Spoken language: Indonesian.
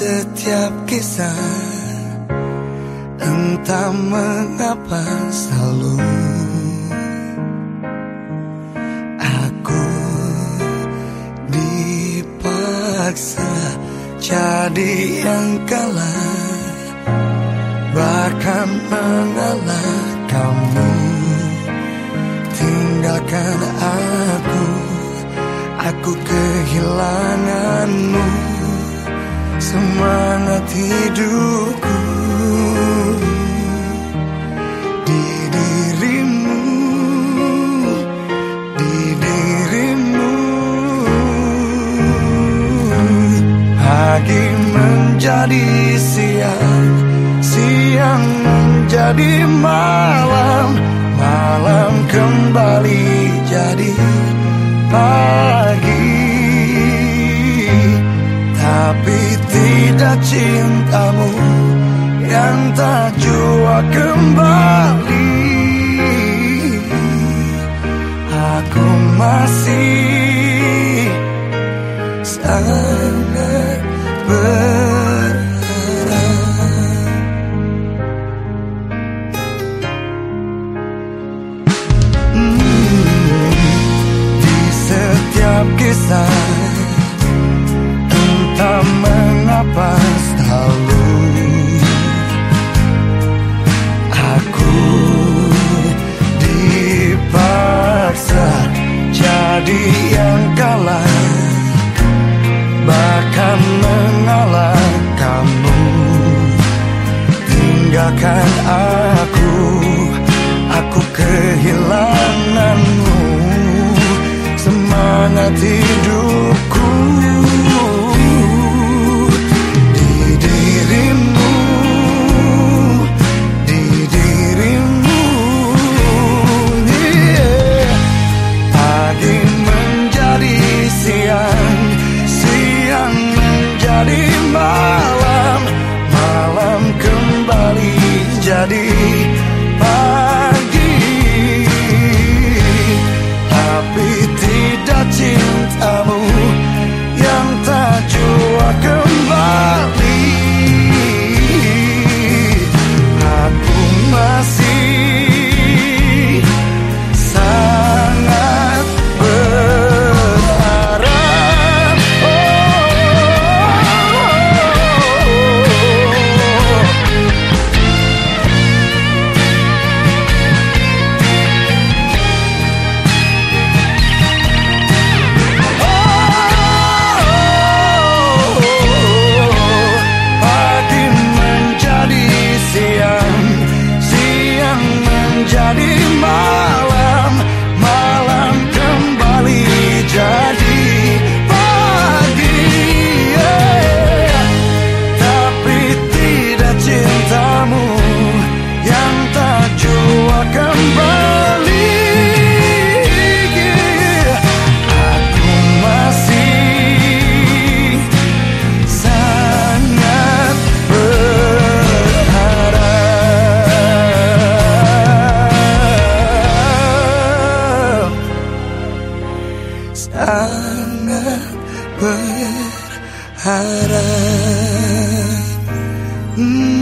setiap kisah. Entah mengapa selalu Aku dipaksa jadi yang kalah. Bahkan mengalah kamu Tinggalkan aku. Aku kehilanganmu Semangat hidupku. Di dirimu. Di dirimu. Pagi menjadi siang. Siang menjadi malam. Malam kembali jadi pagi cintamu Yang tak jua kembali. Aku masih sangat berharap jadi sangat berharap. Hmm.